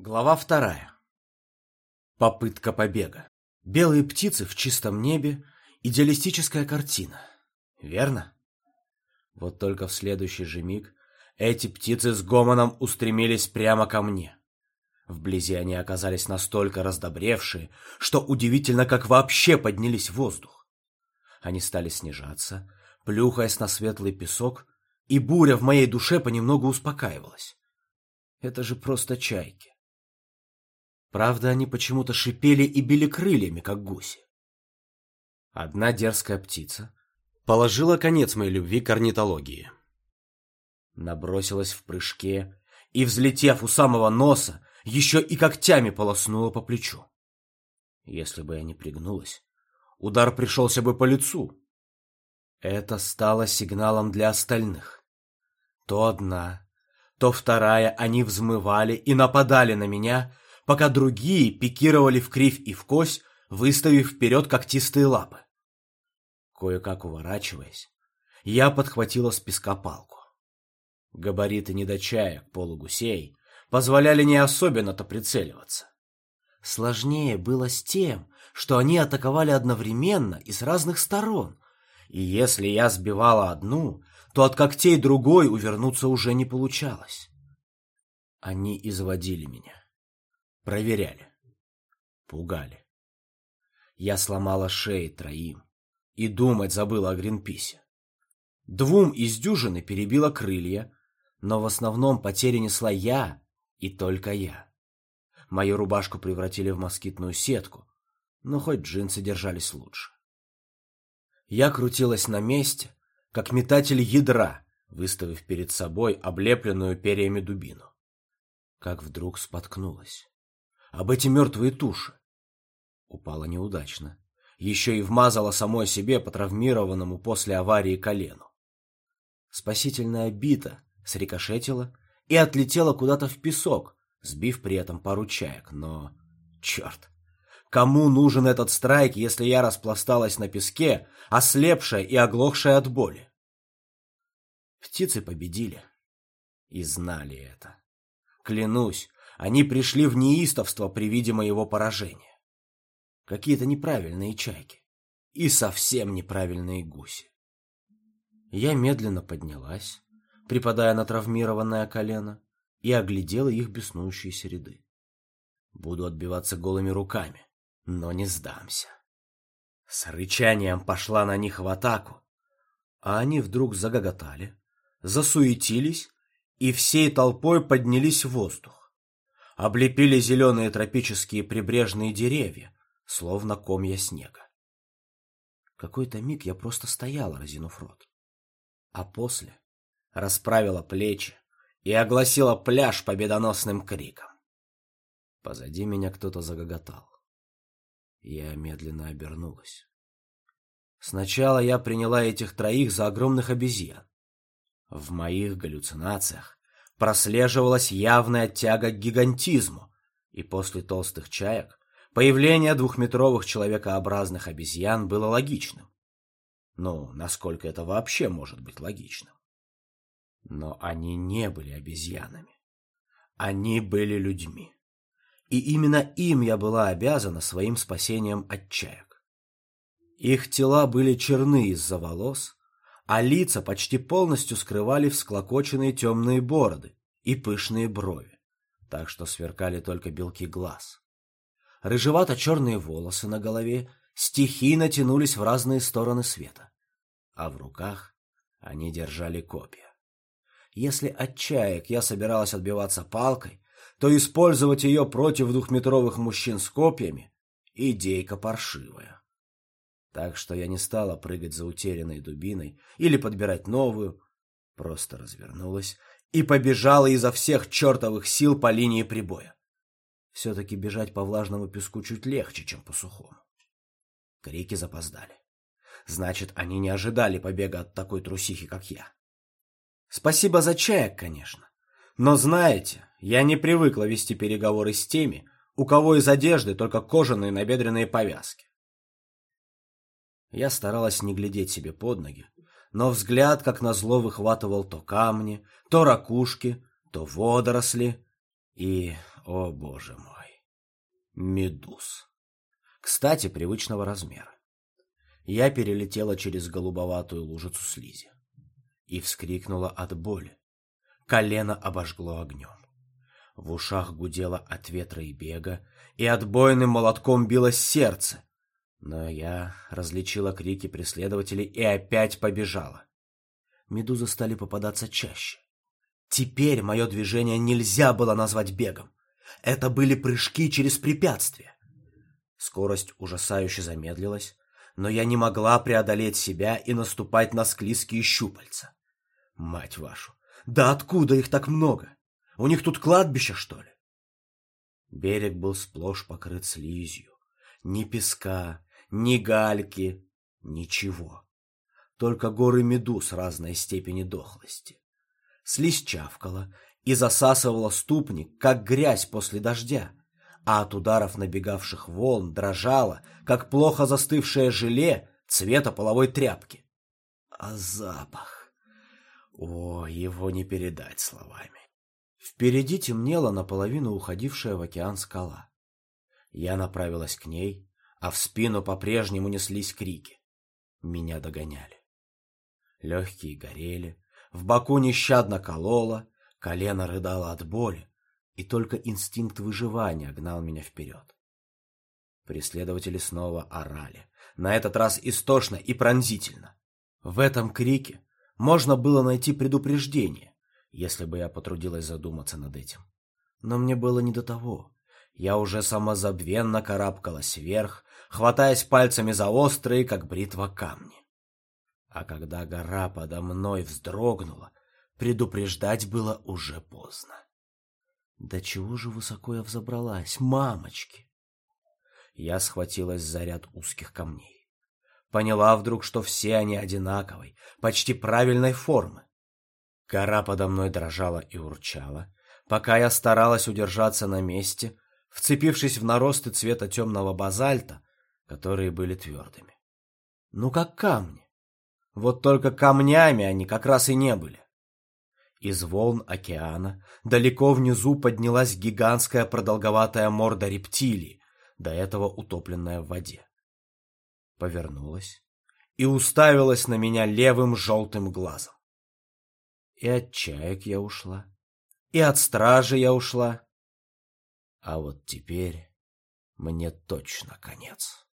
Глава вторая. Попытка побега. Белые птицы в чистом небе — идеалистическая картина. Верно? Вот только в следующий же миг эти птицы с гомоном устремились прямо ко мне. Вблизи они оказались настолько раздобревшие, что удивительно, как вообще поднялись в воздух. Они стали снижаться, плюхаясь на светлый песок, и буря в моей душе понемногу успокаивалась. Это же просто чайки. Правда, они почему-то шипели и били крыльями, как гуси. Одна дерзкая птица положила конец моей любви к орнитологии. Набросилась в прыжке и, взлетев у самого носа, еще и когтями полоснула по плечу. Если бы я не пригнулась, удар пришелся бы по лицу. Это стало сигналом для остальных. То одна, то вторая они взмывали и нападали на меня, пока другие пикировали в кривь и в кось, выставив вперед когтистые лапы. Кое-как уворачиваясь, я подхватила с песка палку. Габариты недочаек полугусей позволяли не особенно-то прицеливаться. Сложнее было с тем, что они атаковали одновременно и с разных сторон, и если я сбивала одну, то от когтей другой увернуться уже не получалось. Они изводили меня. Проверяли. Пугали. Я сломала шеи троим и думать забыла о Гринписе. Двум из дюжины перебила крылья, но в основном потери несла я и только я. Мою рубашку превратили в москитную сетку, но хоть джинсы держались лучше. Я крутилась на месте, как метатель ядра, выставив перед собой облепленную перьями дубину. Как вдруг споткнулась об эти мертвые туши. Упала неудачно. Еще и вмазала самой себе по травмированному после аварии колену. Спасительная бита срикошетила и отлетела куда-то в песок, сбив при этом пару чаек, но... Черт! Кому нужен этот страйк, если я распласталась на песке, ослепшая и оглохшая от боли? Птицы победили. И знали это. Клянусь, они пришли в неистовство при виде моего поражения. Какие-то неправильные чайки. И совсем неправильные гуси. Я медленно поднялась, припадая на травмированное колено, и оглядела их беснующиеся ряды. Буду отбиваться голыми руками, но не сдамся. С рычанием пошла на них в атаку, а они вдруг загоготали, засуетились и всей толпой поднялись в воздух облепили зеленые тропические прибрежные деревья, словно комья снега. Какой-то миг я просто стояла, разинув рот. А после расправила плечи и огласила пляж победоносным криком. Позади меня кто-то загоготал. Я медленно обернулась. Сначала я приняла этих троих за огромных обезьян. В моих галлюцинациях прослеживалась явная тяга к гигантизму, и после толстых чаек появление двухметровых человекообразных обезьян было логичным. Ну, насколько это вообще может быть логичным? Но они не были обезьянами. Они были людьми. И именно им я была обязана своим спасением от чаек. Их тела были черны из-за волос, а лица почти полностью скрывали всклокоченные темные бороды и пышные брови, так что сверкали только белки глаз. Рыжевато-черные волосы на голове стихийно тянулись в разные стороны света, а в руках они держали копья. Если от чаек я собиралась отбиваться палкой, то использовать ее против двухметровых мужчин с копьями — идейка паршивая. Так что я не стала прыгать за утерянной дубиной или подбирать новую, просто развернулась и побежала изо всех чертовых сил по линии прибоя. Все-таки бежать по влажному песку чуть легче, чем по сухому. Крики запоздали. Значит, они не ожидали побега от такой трусихи, как я. Спасибо за чаек, конечно. Но знаете, я не привыкла вести переговоры с теми, у кого из одежды только кожаные набедренные повязки. Я старалась не глядеть себе под ноги, но взгляд, как назло, выхватывал то камни, то ракушки, то водоросли, И, о боже мой, медуз. Кстати, привычного размера. Я перелетела через голубоватую лужицу слизи и вскрикнула от боли. Колено обожгло огнем. В ушах гудело от ветра и бега, и отбойным молотком билось сердце. Но я различила крики преследователей и опять побежала. Медузы стали попадаться чаще. Теперь мое движение нельзя было назвать бегом. Это были прыжки через препятствия. Скорость ужасающе замедлилась, но я не могла преодолеть себя и наступать на склизкие щупальца. Мать вашу, да откуда их так много? У них тут кладбище, что ли? Берег был сплошь покрыт слизью. Ни песка, ни гальки, ничего. Только горы медуз разной степени дохлости. Слизь чавкала и засасывала ступни, как грязь после дождя, а от ударов набегавших волн дрожала, как плохо застывшее желе цвета половой тряпки. А запах... О, его не передать словами. Впереди темнела наполовину уходившая в океан скала. Я направилась к ней, а в спину по-прежнему неслись крики. Меня догоняли. Легкие горели, в боку нещадно кололо, колено рыдало от боли, и только инстинкт выживания гнал меня вперед. Преследователи снова орали, на этот раз истошно и пронзительно. В этом крике можно было найти предупреждение, если бы я потрудилась задуматься над этим. Но мне было не до того. Я уже самозабвенно карабкалась вверх, хватаясь пальцами за острые, как бритва, камни. А когда гора подо мной вздрогнула, предупреждать было уже поздно. Да чего же высоко я взобралась, мамочки? Я схватилась за ряд узких камней. Поняла вдруг, что все они одинаковой, почти правильной формы. Гора подо мной дрожала и урчала, пока я старалась удержаться на месте, вцепившись в наросты цвета темного базальта, которые были твердыми. Ну, как камни. Вот только камнями они как раз и не были. Из волн океана далеко внизу поднялась гигантская продолговатая морда рептилии, до этого утопленная в воде. Повернулась и уставилась на меня левым желтым глазом. И от чаек я ушла, и от стражи я ушла. А вот теперь мне точно конец.